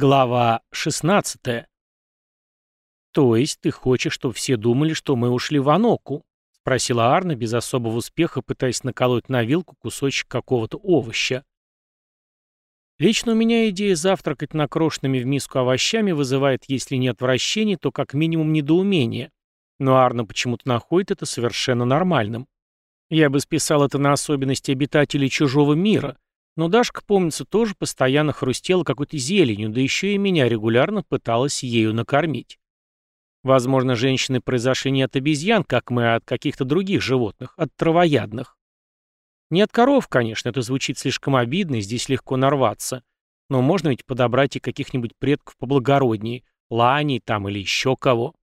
Глава 16. То есть ты хочешь, чтобы все думали, что мы ушли в Аноку? спросила Арна без особого успеха, пытаясь наколоть на вилку кусочек какого-то овоща. Лично у меня идея завтракать накрошенными в миску овощами вызывает, если не отвращение, то как минимум недоумение. Но Арна почему-то находит это совершенно нормальным. Я бы списал это на особенности обитателей чужого мира — но Дашка, помнится, тоже постоянно хрустела какой-то зеленью, да еще и меня регулярно пыталась ею накормить. Возможно, женщины произошли не от обезьян, как мы, а от каких-то других животных, от травоядных. Не от коров, конечно, это звучит слишком обидно, и здесь легко нарваться. Но можно ведь подобрать и каких-нибудь предков поблагороднее, ланей там или еще кого.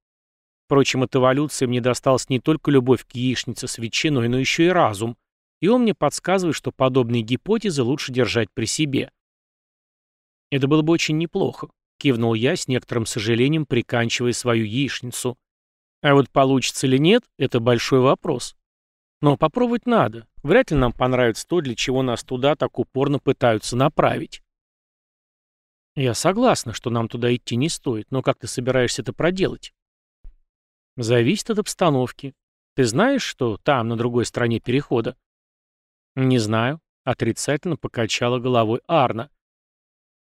Впрочем, от эволюции мне досталась не только любовь к яичнице с ветчиной, но еще и разум, и он мне подсказывает, что подобные гипотезы лучше держать при себе. Это было бы очень неплохо, кивнул я с некоторым сожалением, приканчивая свою яичницу. А вот получится ли нет, это большой вопрос. Но попробовать надо. Вряд ли нам понравится то, для чего нас туда так упорно пытаются направить. Я согласна, что нам туда идти не стоит, но как ты собираешься это проделать? Зависит от обстановки. Ты знаешь, что там, на другой стороне перехода? «Не знаю», — отрицательно покачала головой Арна.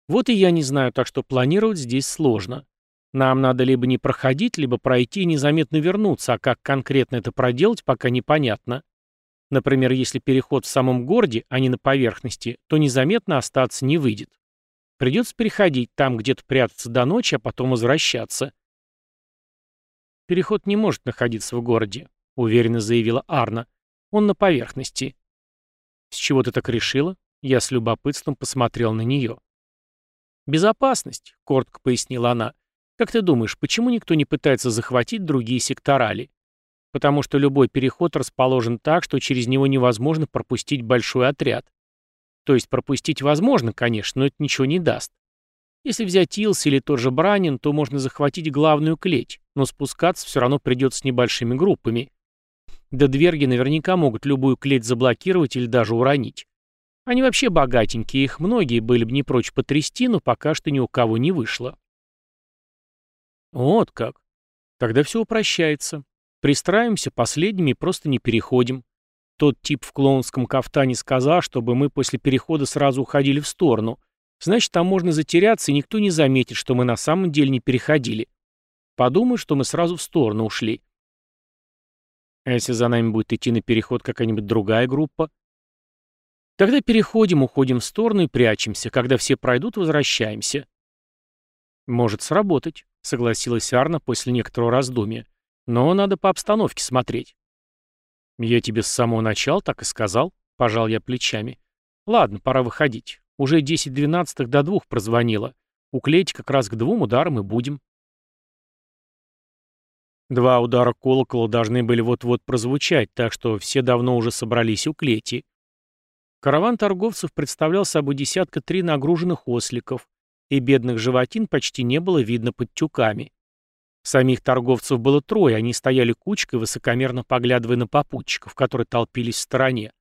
«Вот и я не знаю, так что планировать здесь сложно. Нам надо либо не проходить, либо пройти и незаметно вернуться, а как конкретно это проделать, пока непонятно. Например, если переход в самом городе, а не на поверхности, то незаметно остаться не выйдет. Придется переходить, там где-то прятаться до ночи, а потом возвращаться. «Переход не может находиться в городе», — уверенно заявила Арна. «Он на поверхности. «С чего ты так решила?» Я с любопытством посмотрел на нее. «Безопасность», — коротко пояснила она. «Как ты думаешь, почему никто не пытается захватить другие секторали? Потому что любой переход расположен так, что через него невозможно пропустить большой отряд. То есть пропустить возможно, конечно, но это ничего не даст. Если взять Илс или тот же Бранин, то можно захватить главную клеть, но спускаться все равно придется с небольшими группами. Да дверги наверняка могут любую клеть заблокировать или даже уронить. Они вообще богатенькие, их многие были бы не прочь потрясти, но пока что ни у кого не вышло. Вот как. Тогда все упрощается. Пристраиваемся последними и просто не переходим. Тот тип в клоунском кафтане сказал, чтобы мы после перехода сразу уходили в сторону. Значит, там можно затеряться, и никто не заметит, что мы на самом деле не переходили. Подумают, что мы сразу в сторону ушли. А если за нами будет идти на переход какая-нибудь другая группа? Тогда переходим, уходим в сторону и прячемся. Когда все пройдут, возвращаемся. Может сработать, согласилась Арна после некоторого раздумья. Но надо по обстановке смотреть. Я тебе с самого начала так и сказал, пожал я плечами. Ладно, пора выходить. Уже 10-12 до двух прозвонило. Уклеить как раз к двум ударам и будем. Два удара колокола должны были вот-вот прозвучать, так что все давно уже собрались у клети. Караван торговцев представлял собой десятка три нагруженных осликов, и бедных животин почти не было видно под тюками. Самих торговцев было трое, они стояли кучкой, высокомерно поглядывая на попутчиков, которые толпились в стороне.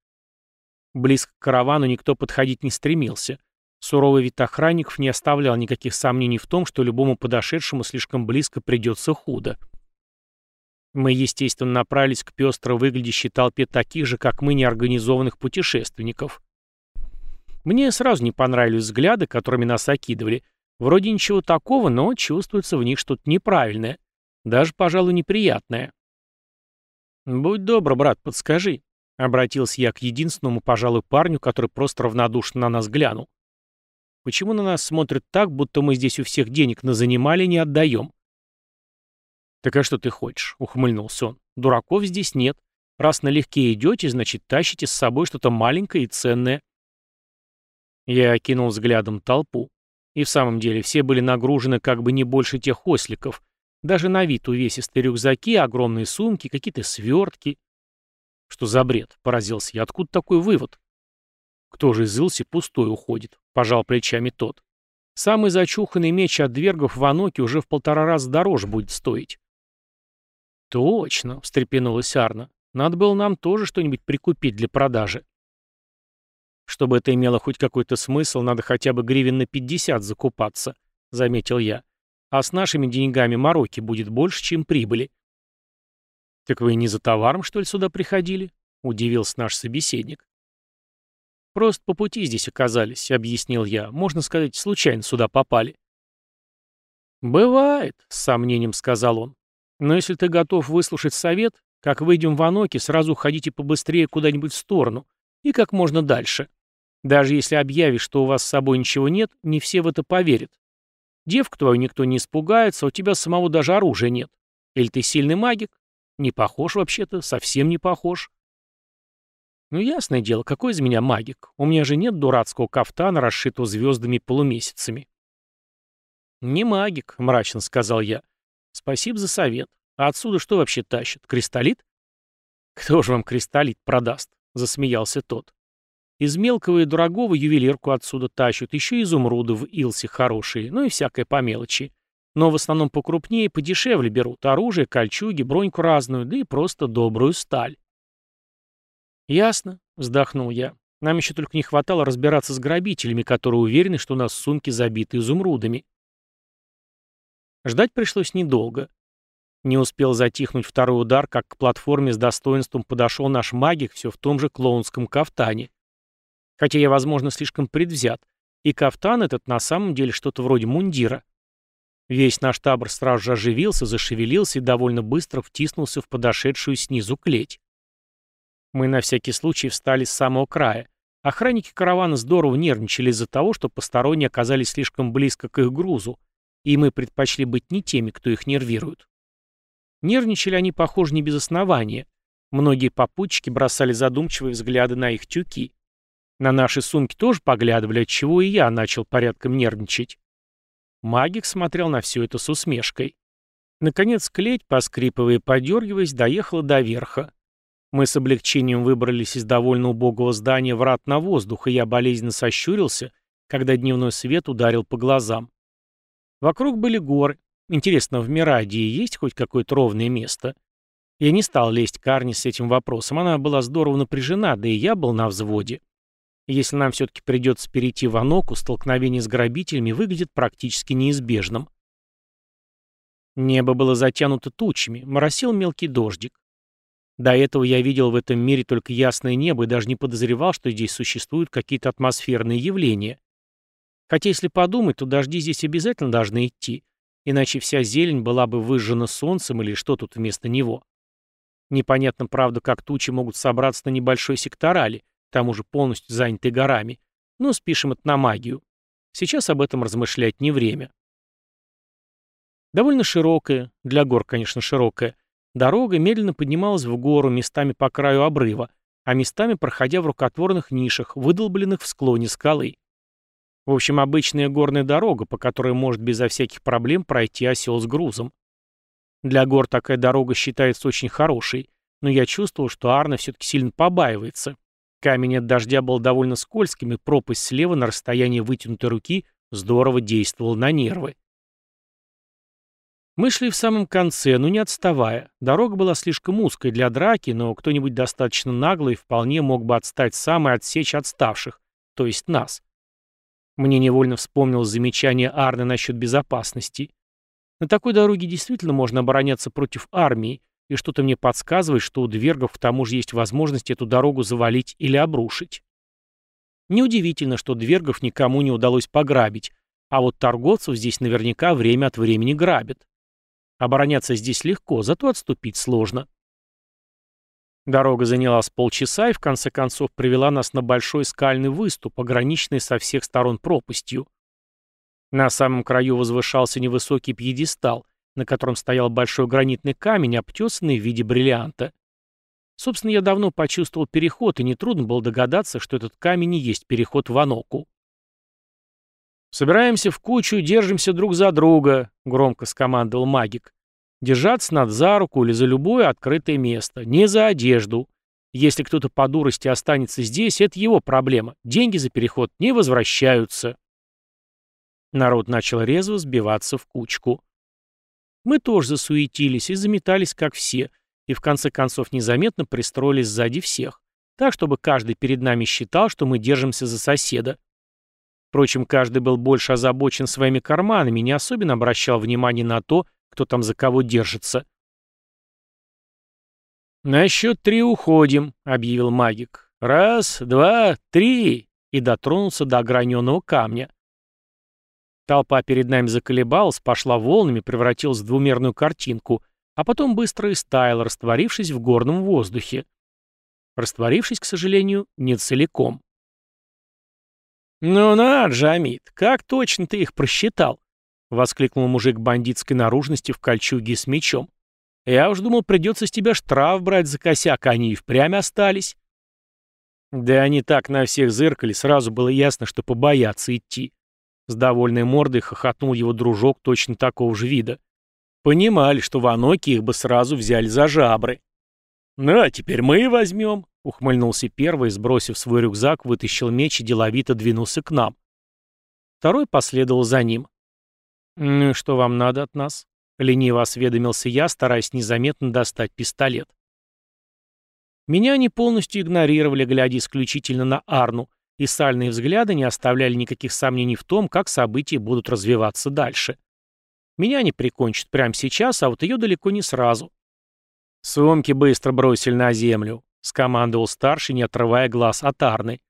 Близко к каравану никто подходить не стремился. Суровый вид охранников не оставлял никаких сомнений в том, что любому подошедшему слишком близко придется худо. Мы, естественно, направились к пестро выглядящей толпе таких же, как мы, неорганизованных путешественников. Мне сразу не понравились взгляды, которыми нас окидывали. Вроде ничего такого, но чувствуется в них что-то неправильное. Даже, пожалуй, неприятное. «Будь добр, брат, подскажи», — обратился я к единственному, пожалуй, парню, который просто равнодушно на нас глянул. «Почему на нас смотрят так, будто мы здесь у всех денег на занимали не отдаем?» «Так а что ты хочешь?» — ухмыльнулся он. «Дураков здесь нет. Раз налегке идете, значит, тащите с собой что-то маленькое и ценное». Я окинул взглядом толпу. И в самом деле все были нагружены как бы не больше тех осликов. Даже на вид увесистые рюкзаки, огромные сумки, какие-то свертки. Что за бред? Поразился я. Откуда такой вывод? Кто же из Илси пустой уходит? Пожал плечами тот. Самый зачуханный меч от двергов в Аноке уже в полтора раза дороже будет стоить. «Точно», — встрепенулась Арна. «Надо было нам тоже что-нибудь прикупить для продажи». Чтобы это имело хоть какой-то смысл, надо хотя бы гривен на 50 закупаться. — заметил я. «А с нашими деньгами мороки будет больше, чем прибыли». «Так вы не за товаром, что ли, сюда приходили?» — удивился наш собеседник. «Просто по пути здесь оказались», — объяснил я. «Можно сказать, случайно сюда попали». «Бывает», — с сомнением сказал он. «Но если ты готов выслушать совет, как выйдем в Аноки, сразу уходите побыстрее куда-нибудь в сторону и как можно дальше. Даже если объявишь, что у вас с собой ничего нет, не все в это поверят. Девку твою никто не испугается, у тебя самого даже оружия нет. Или ты сильный магик? Не похож вообще-то, совсем не похож. Ну, ясное дело, какой из меня магик? У меня же нет дурацкого кафтана, расшитого звездами и полумесяцами. «Не магик», — мрачно сказал я. «Спасибо за совет. А отсюда что вообще тащат? Кристаллит?» «Кто же вам кристаллит продаст?» — засмеялся тот. «Из мелкого и дорогого ювелирку отсюда тащат, еще изумруды в Илсе хорошие, ну и всякое по мелочи. Но в основном покрупнее и подешевле берут оружие, кольчуги, броньку разную, да и просто добрую сталь». «Ясно», — вздохнул я. «Нам еще только не хватало разбираться с грабителями, которые уверены, что у нас сумки забиты изумрудами». Ждать пришлось недолго. Не успел затихнуть второй удар, как к платформе с достоинством подошел наш магик все в том же клоунском кафтане. Хотя я, возможно, слишком предвзят, и кафтан этот на самом деле что-то вроде мундира. Весь наш табор сразу же оживился, зашевелился и довольно быстро втиснулся в подошедшую снизу клеть. Мы на всякий случай встали с самого края. Охранники каравана здорово нервничали из-за того, что посторонние оказались слишком близко к их грузу, и мы предпочли быть не теми, кто их нервирует. Нервничали они, похоже, не без основания. Многие попутчики бросали задумчивые взгляды на их тюки. На наши сумки тоже поглядывали, отчего и я начал порядком нервничать. Магик смотрел на все это с усмешкой. Наконец клеть, поскрипывая и подергиваясь, доехала до верха. Мы с облегчением выбрались из довольно убогого здания врат на воздух, и я болезненно сощурился, когда дневной свет ударил по глазам. Вокруг были горы. Интересно, в Мирадии есть хоть какое-то ровное место? Я не стал лезть к Арне с этим вопросом. Она была здорово напряжена, да и я был на взводе. Если нам все-таки придется перейти в Аноку, столкновение с грабителями выглядит практически неизбежным. Небо было затянуто тучами, моросил мелкий дождик. До этого я видел в этом мире только ясное небо и даже не подозревал, что здесь существуют какие-то атмосферные явления. Хотя, если подумать, то дожди здесь обязательно должны идти, иначе вся зелень была бы выжжена солнцем или что тут вместо него. Непонятно, правда, как тучи могут собраться на небольшой секторали, к тому же полностью занятой горами, но спишем это на магию. Сейчас об этом размышлять не время. Довольно широкая, для гор, конечно, широкая, дорога медленно поднималась в гору, местами по краю обрыва, а местами проходя в рукотворных нишах, выдолбленных в склоне скалы. В общем, обычная горная дорога, по которой может безо всяких проблем пройти осел с грузом. Для гор такая дорога считается очень хорошей, но я чувствовал, что Арна все-таки сильно побаивается. Камень от дождя был довольно скользким, и пропасть слева на расстоянии вытянутой руки здорово действовал на нервы. Мы шли в самом конце, но не отставая. Дорога была слишком узкой для драки, но кто-нибудь достаточно наглый вполне мог бы отстать сам и отсечь отставших, то есть нас. Мне невольно вспомнилось замечание Арны насчет безопасности. На такой дороге действительно можно обороняться против армии, и что-то мне подсказывает, что у двергов к тому же есть возможность эту дорогу завалить или обрушить. Неудивительно, что двергов никому не удалось пограбить, а вот торговцев здесь наверняка время от времени грабят. Обороняться здесь легко, зато отступить сложно. Дорога заняла с полчаса и в конце концов привела нас на большой скальный выступ, ограниченный со всех сторон пропастью. На самом краю возвышался невысокий пьедестал, на котором стоял большой гранитный камень, обтесанный в виде бриллианта. Собственно, я давно почувствовал переход, и нетрудно было догадаться, что этот камень и есть переход в Аноку. «Собираемся в кучу, держимся друг за друга», — громко скомандовал магик. Держаться надо за руку или за любое открытое место, не за одежду. Если кто-то по дурости останется здесь, это его проблема. Деньги за переход не возвращаются. Народ начал резво сбиваться в кучку. Мы тоже засуетились и заметались, как все, и в конце концов незаметно пристроились сзади всех, так, чтобы каждый перед нами считал, что мы держимся за соседа. Впрочем, каждый был больше озабочен своими карманами не особенно обращал внимание на то, кто там за кого держится. «На счет три уходим», — объявил магик. «Раз, два, три!» и дотронулся до ограненного камня. Толпа перед нами заколебалась, пошла волнами, превратилась в двумерную картинку, а потом быстро истаяла, растворившись в горном воздухе. Растворившись, к сожалению, не целиком. «Ну на, Джамид, как точно ты их просчитал?» — воскликнул мужик бандитской наружности в кольчуге с мечом. «Я уж думал, придется с тебя штраф брать за косяк, а они и впрямь остались». Да они так на всех зыркали, сразу было ясно, что побоятся идти. С довольной мордой хохотнул его дружок точно такого же вида. Понимали, что в Аноке их бы сразу взяли за жабры. «Ну, а теперь мы возьмем», — ухмыльнулся первый, сбросив свой рюкзак, вытащил меч и деловито двинулся к нам. Второй последовал за ним. «Ну, что вам надо от нас?» — лениво осведомился я, стараясь незаметно достать пистолет. Меня они полностью игнорировали, глядя исключительно на Арну, и сальные взгляды не оставляли никаких сомнений в том, как события будут развиваться дальше. Меня они прикончат прямо сейчас, а вот ее далеко не сразу. «Сумки быстро бросили на землю», — скомандовал старший, не отрывая глаз от Арны.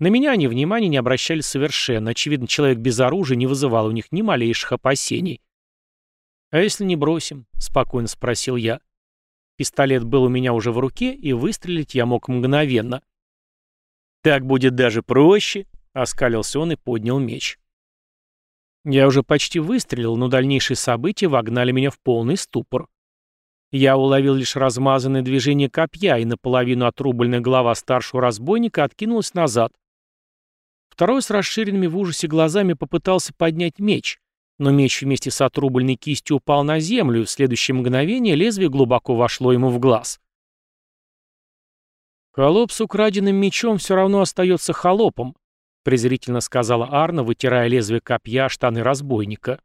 На меня они внимания не обращали совершенно. Очевидно, человек без оружия не вызывал у них ни малейших опасений. «А если не бросим?» — спокойно спросил я. Пистолет был у меня уже в руке, и выстрелить я мог мгновенно. «Так будет даже проще», — оскалился он и поднял меч. Я уже почти выстрелил, но дальнейшие события вогнали меня в полный ступор. Я уловил лишь размазанное движение копья, и наполовину отрубленная голова старшего разбойника откинулась назад. Второй с расширенными в ужасе глазами попытался поднять меч, но меч вместе с отрубленной кистью упал на землю, и в следующее мгновение лезвие глубоко вошло ему в глаз. «Холоп с украденным мечом все равно остается холопом», презрительно сказала Арна, вытирая лезвие копья штаны разбойника.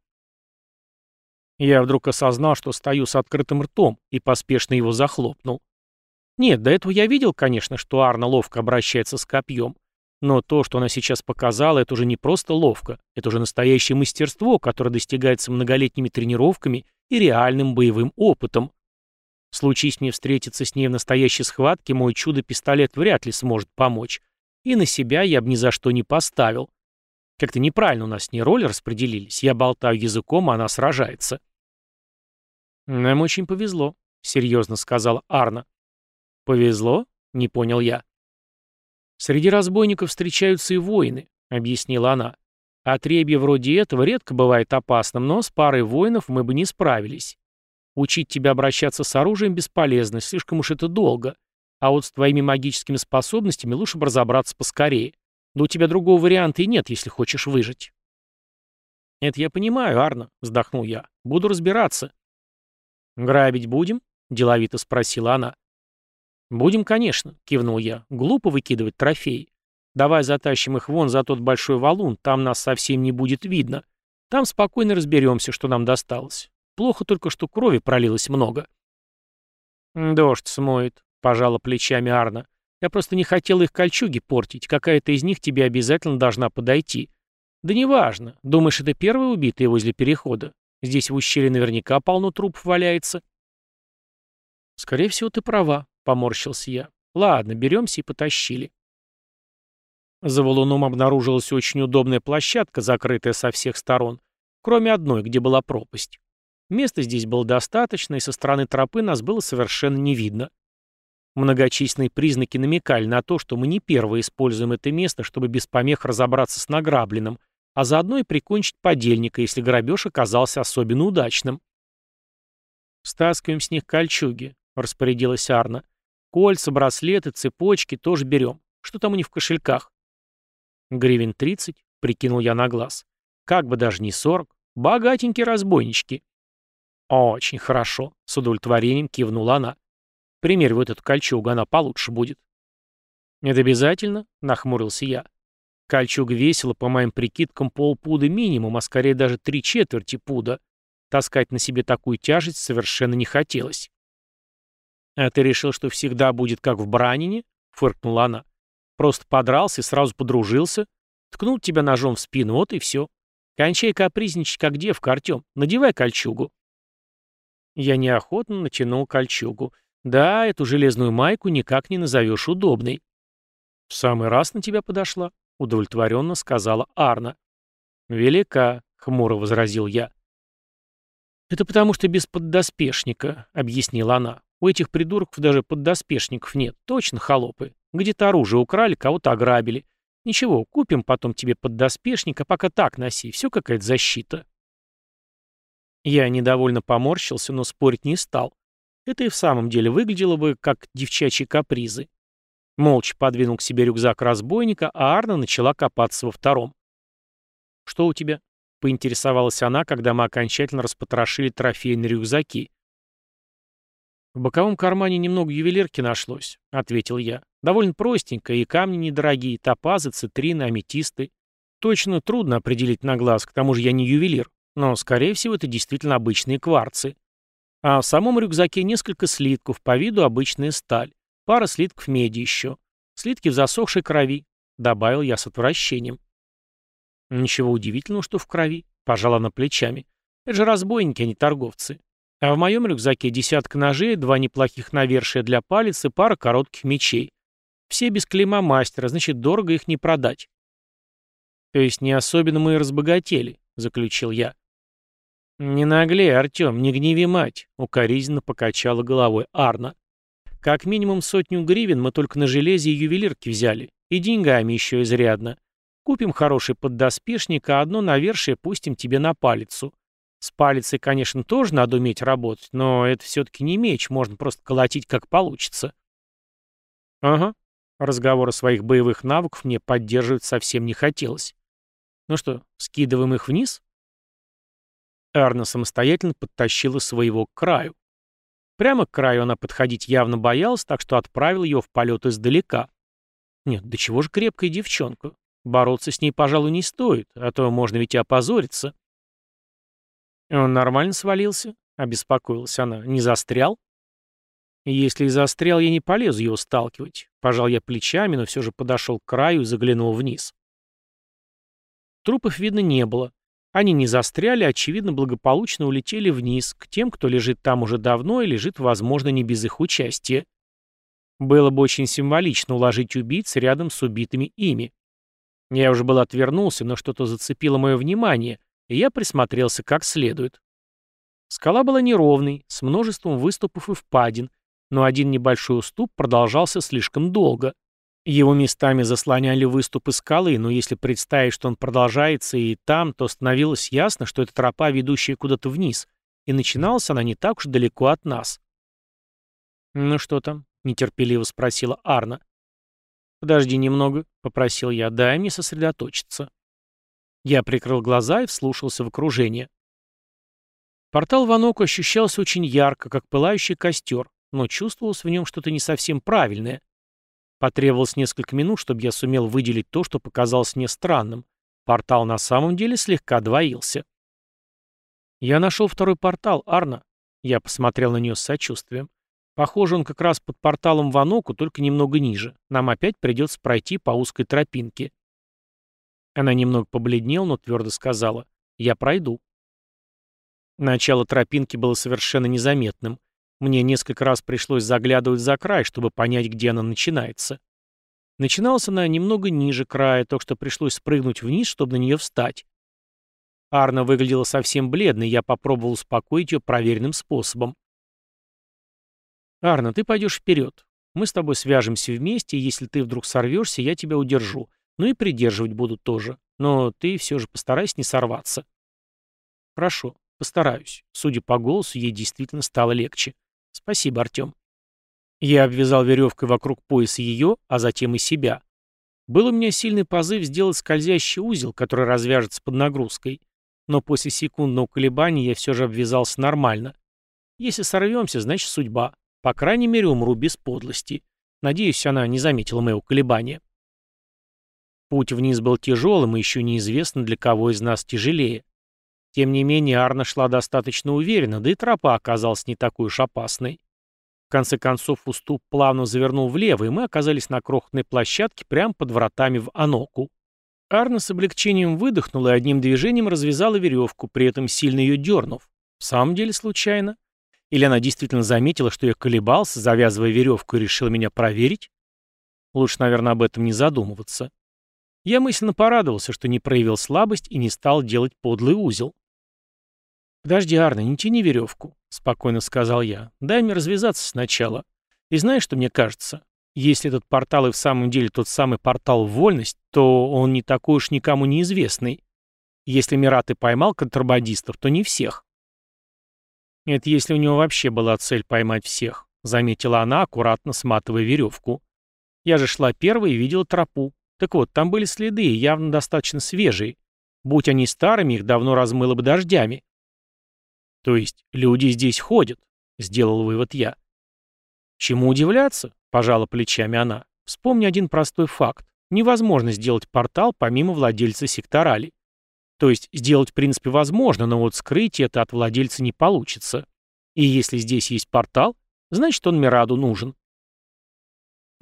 Я вдруг осознал, что стою с открытым ртом, и поспешно его захлопнул. Нет, до этого я видел, конечно, что Арна ловко обращается с копьем. Но то, что она сейчас показала, это уже не просто ловко, это уже настоящее мастерство, которое достигается многолетними тренировками и реальным боевым опытом. Случись мне встретиться с ней в настоящей схватке, мой чудо-пистолет вряд ли сможет помочь. И на себя я бы ни за что не поставил. Как-то неправильно у нас с ней роли распределились. Я болтаю языком, а она сражается. «Нам очень повезло», — серьезно сказала Арна. «Повезло?» — не понял я. «Среди разбойников встречаются и воины», — объяснила она. «Отребье вроде этого редко бывает опасным, но с парой воинов мы бы не справились. Учить тебя обращаться с оружием бесполезно, слишком уж это долго. А вот с твоими магическими способностями лучше бы разобраться поскорее. Да у тебя другого варианта и нет, если хочешь выжить. «Это я понимаю, Арна», — вздохнул я. «Буду разбираться». «Грабить будем?» — деловито спросила она. «Будем, конечно», — кивнул я. «Глупо выкидывать трофеи. Давай затащим их вон за тот большой валун, там нас совсем не будет видно. Там спокойно разберемся, что нам досталось. Плохо только, что крови пролилось много». «Дождь смоет», — пожала плечами Арна. Я просто не хотел их кольчуги портить. Какая-то из них тебе обязательно должна подойти. Да неважно. Думаешь, это первые убитые возле перехода? Здесь в ущелье наверняка полно трупов валяется. Скорее всего, ты права, поморщился я. Ладно, беремся и потащили. За валуном обнаружилась очень удобная площадка, закрытая со всех сторон, кроме одной, где была пропасть. Места здесь было достаточно, и со стороны тропы нас было совершенно не видно. Многочисленные признаки намекали на то, что мы не первые используем это место, чтобы без помех разобраться с награбленным, а заодно и прикончить подельника, если грабеж оказался особенно удачным. «Стаскиваем с них кольчуги», — распорядилась Арна. «Кольца, браслеты, цепочки тоже берем. Что там у них в кошельках?» «Гривен тридцать», — прикинул я на глаз. «Как бы даже не сорок. Богатенькие разбойнички». «Очень хорошо», — с удовлетворением кивнула она. Примерь вот эту кольчугу, она получше будет. Это обязательно? Нахмурился я. Кольчуга весила, по моим прикидкам, полпуда минимум, а скорее даже три четверти пуда. Таскать на себе такую тяжесть совершенно не хотелось. «А ты решил, что всегда будет как в Бранине?» — фыркнула она. «Просто подрался и сразу подружился? Ткнул тебя ножом в спину, вот и все. Кончай капризничать, как девка, Артем. Надевай кольчугу. Я неохотно натянул кольчугу. Да, эту железную майку никак не назовешь удобной. В самый раз на тебя подошла, удовлетворенно сказала Арна. Велика, хмуро возразил я. Это потому что без поддоспешника, объяснила она. У этих придурков даже поддоспешников нет. Точно холопы. Где-то оружие украли, кого-то ограбили. Ничего, купим потом тебе поддоспешник, а пока так носи. Все какая-то защита. Я недовольно поморщился, но спорить не стал. Это и в самом деле выглядело бы как девчачьи капризы. Молча подвинул к себе рюкзак разбойника, а Арна начала копаться во втором. «Что у тебя?» — поинтересовалась она, когда мы окончательно распотрошили трофейные рюкзаки. «В боковом кармане немного ювелирки нашлось», — ответил я. «Довольно простенько, и камни недорогие, топазы, цитрины, аметисты. Точно трудно определить на глаз, к тому же я не ювелир, но, скорее всего, это действительно обычные кварцы. А в самом рюкзаке несколько слитков, по виду обычная сталь. Пара слитков меди еще. Слитки в засохшей крови», — добавил я с отвращением. «Ничего удивительного, что в крови», — пожала на плечами. «Это же разбойники, а не торговцы. А в моем рюкзаке десятка ножей, два неплохих навершия для палец и пара коротких мечей. Все без клейма мастера, значит, дорого их не продать. То есть не особенно мы и разбогатели, заключил я. Не наглей, Артем, не гневи мать, укоризненно покачала головой Арна. Как минимум сотню гривен мы только на железе и ювелирке взяли, и деньгами еще изрядно. Купим хороший поддоспешник, а одно навершие пустим тебе на палицу. С палицей, конечно, тоже надо уметь работать, но это все-таки не меч, можно просто колотить как получится. Ага. Разговор о своих боевых навыках мне поддерживать совсем не хотелось. Ну что, скидываем их вниз? Арна самостоятельно подтащила своего к краю. Прямо к краю она подходить явно боялась, так что отправил ее в полет издалека. Нет, да чего же крепкая девчонка. Бороться с ней, пожалуй, не стоит, а то можно ведь и опозориться. «Он нормально свалился?» — обеспокоилась она. «Не застрял?» «Если и застрял, я не полезу его сталкивать». Пожал я плечами, но все же подошел к краю и заглянул вниз. Трупов видно не было. Они не застряли, очевидно, благополучно улетели вниз, к тем, кто лежит там уже давно и лежит, возможно, не без их участия. Было бы очень символично уложить убийц рядом с убитыми ими. Я уже был отвернулся, но что-то зацепило мое внимание, и я присмотрелся как следует. Скала была неровной, с множеством выступов и впадин, но один небольшой уступ продолжался слишком долго. Его местами заслоняли выступы скалы, но если представить, что он продолжается и там, то становилось ясно, что это тропа, ведущая куда-то вниз, и начиналась она не так уж далеко от нас. «Ну что там?» — нетерпеливо спросила Арна. «Подожди немного», — попросил я, — «дай мне сосредоточиться». Я прикрыл глаза и вслушался в окружение. Портал Ваноку ощущался очень ярко, как пылающий костер, но чувствовалось в нем что-то не совсем правильное. Потребовалось несколько минут, чтобы я сумел выделить то, что показалось мне странным. Портал на самом деле слегка двоился. «Я нашел второй портал, Арна». Я посмотрел на нее с сочувствием. Похоже, он как раз под порталом Ваноку, только немного ниже. Нам опять придется пройти по узкой тропинке. Она немного побледнела, но твердо сказала «Я пройду». Начало тропинки было совершенно незаметным. Мне несколько раз пришлось заглядывать за край, чтобы понять, где она начинается. Начиналась она немного ниже края, так что пришлось спрыгнуть вниз, чтобы на нее встать. Арна выглядела совсем бледной, я попробовал успокоить ее проверенным способом. «Арна, ты пойдешь вперед. Мы с тобой свяжемся вместе, и если ты вдруг сорвешься, я тебя удержу. Ну и придерживать буду тоже. Но ты все же постарайся не сорваться. Хорошо, постараюсь. Судя по голосу, ей действительно стало легче. Спасибо, Артем. Я обвязал веревкой вокруг пояса ее, а затем и себя. Был у меня сильный позыв сделать скользящий узел, который развяжется под нагрузкой. Но после секундного колебания я все же обвязался нормально. Если сорвемся, значит судьба. По крайней мере, умру без подлости. Надеюсь, она не заметила моего колебания. Путь вниз был тяжелым, и еще неизвестно, для кого из нас тяжелее. Тем не менее, Арна шла достаточно уверенно, да и тропа оказалась не такой уж опасной. В конце концов, уступ плавно завернул влево, и мы оказались на крохотной площадке прямо под вратами в Аноку. Арна с облегчением выдохнула и одним движением развязала веревку, при этом сильно ее дернув. В самом деле случайно? Или она действительно заметила, что я колебался, завязывая веревку, и решила меня проверить? Лучше, наверное, об этом не задумываться. Я мысленно порадовался, что не проявил слабость и не стал делать подлый узел. «Подожди, Арна, не тяни веревку», — спокойно сказал я. «Дай мне развязаться сначала. И знаешь, что мне кажется? Если этот портал и в самом деле тот самый портал в вольность, то он не такой уж никому неизвестный. Если Мират и поймал контрабандистов, то не всех». «Это если у него вообще была цель поймать всех», — заметила она, аккуратно сматывая веревку. «Я же шла первой и видела тропу. Так вот, там были следы, явно достаточно свежие. Будь они старыми, их давно размыло бы дождями. То есть люди здесь ходят, сделал вывод я. Чему удивляться? Пожала плечами она. Вспомни один простой факт. Невозможно сделать портал помимо владельца секторали. То есть сделать в принципе возможно, но вот скрыть это от владельца не получится. И если здесь есть портал, значит он Мираду нужен.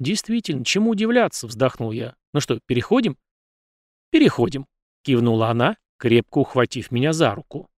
Действительно, чему удивляться, вздохнул я. Ну что, переходим? Переходим, кивнула она, крепко ухватив меня за руку.